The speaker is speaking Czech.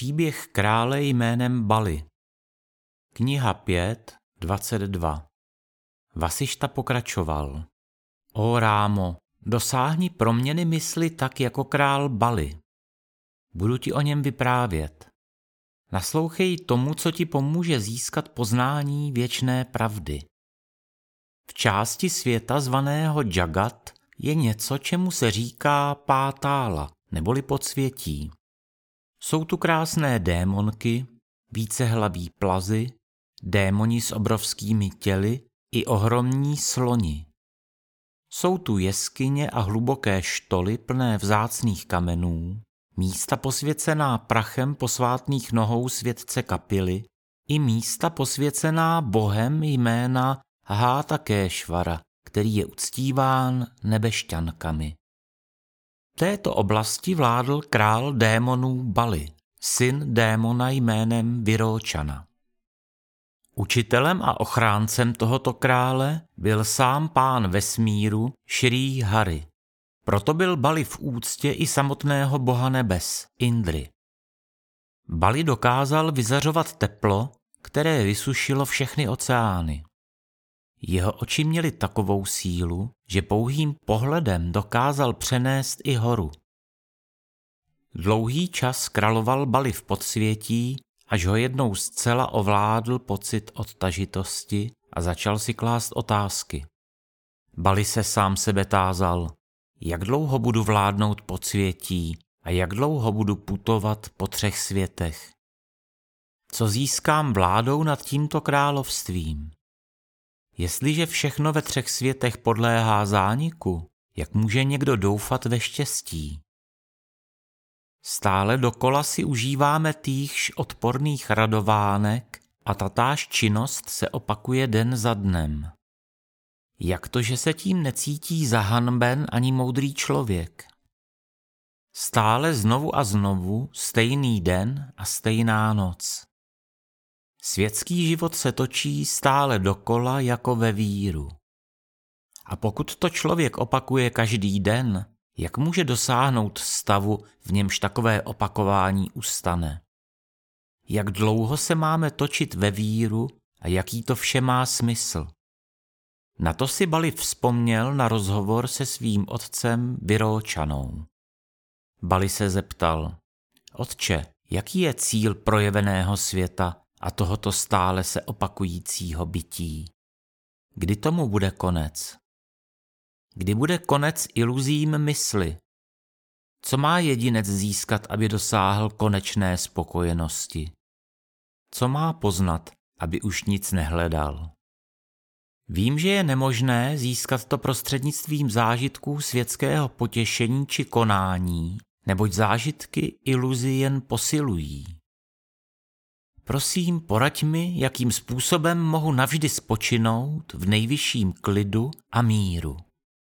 Příběh krále jménem Bali. Kniha 5, 22. Vasišta pokračoval. O Rámo, dosáhni proměny mysli tak jako král Bali. Budu ti o něm vyprávět. Naslouchej tomu, co ti pomůže získat poznání věčné pravdy. V části světa zvaného Jagat je něco, čemu se říká pátála, neboli podsvětí. Jsou tu krásné démonky, vícehlaví plazy, démoni s obrovskými těly i ohromní sloni. Jsou tu jeskyně a hluboké štoly plné vzácných kamenů, místa posvěcená prachem posvátných nohou světce kapily i místa posvěcená bohem jména Háta Kéšvara, který je uctíván nebešťankami této oblasti vládl král démonů Bali, syn démona jménem Viročana. Učitelem a ochráncem tohoto krále byl sám pán vesmíru Šrý Hari. Proto byl Bali v úctě i samotného boha nebes, Indry. Bali dokázal vyzařovat teplo, které vysušilo všechny oceány. Jeho oči měly takovou sílu, že pouhým pohledem dokázal přenést i horu. Dlouhý čas královal Bali v podsvětí, až ho jednou zcela ovládl pocit odtažitosti a začal si klást otázky. Bali se sám sebe tázal, jak dlouho budu vládnout podsvětí a jak dlouho budu putovat po třech světech. Co získám vládou nad tímto královstvím? Jestliže všechno ve třech světech podléhá zániku, jak může někdo doufat ve štěstí? Stále dokola si užíváme týchž odporných radovánek a tatáž činnost se opakuje den za dnem. Jak to, že se tím necítí zahanben ani moudrý člověk? Stále znovu a znovu stejný den a stejná noc. Světský život se točí stále dokola jako ve víru. A pokud to člověk opakuje každý den, jak může dosáhnout stavu, v němž takové opakování ustane? Jak dlouho se máme točit ve víru a jaký to vše má smysl? Na to si Bali vzpomněl na rozhovor se svým otcem Vyróčanou. Bali se zeptal, otče, jaký je cíl projeveného světa a tohoto stále se opakujícího bytí. Kdy tomu bude konec? Kdy bude konec iluzím mysli? Co má jedinec získat, aby dosáhl konečné spokojenosti? Co má poznat, aby už nic nehledal? Vím, že je nemožné získat to prostřednictvím zážitků světského potěšení či konání, neboť zážitky iluzi jen posilují. Prosím, poraď mi, jakým způsobem mohu navždy spočinout v nejvyšším klidu a míru.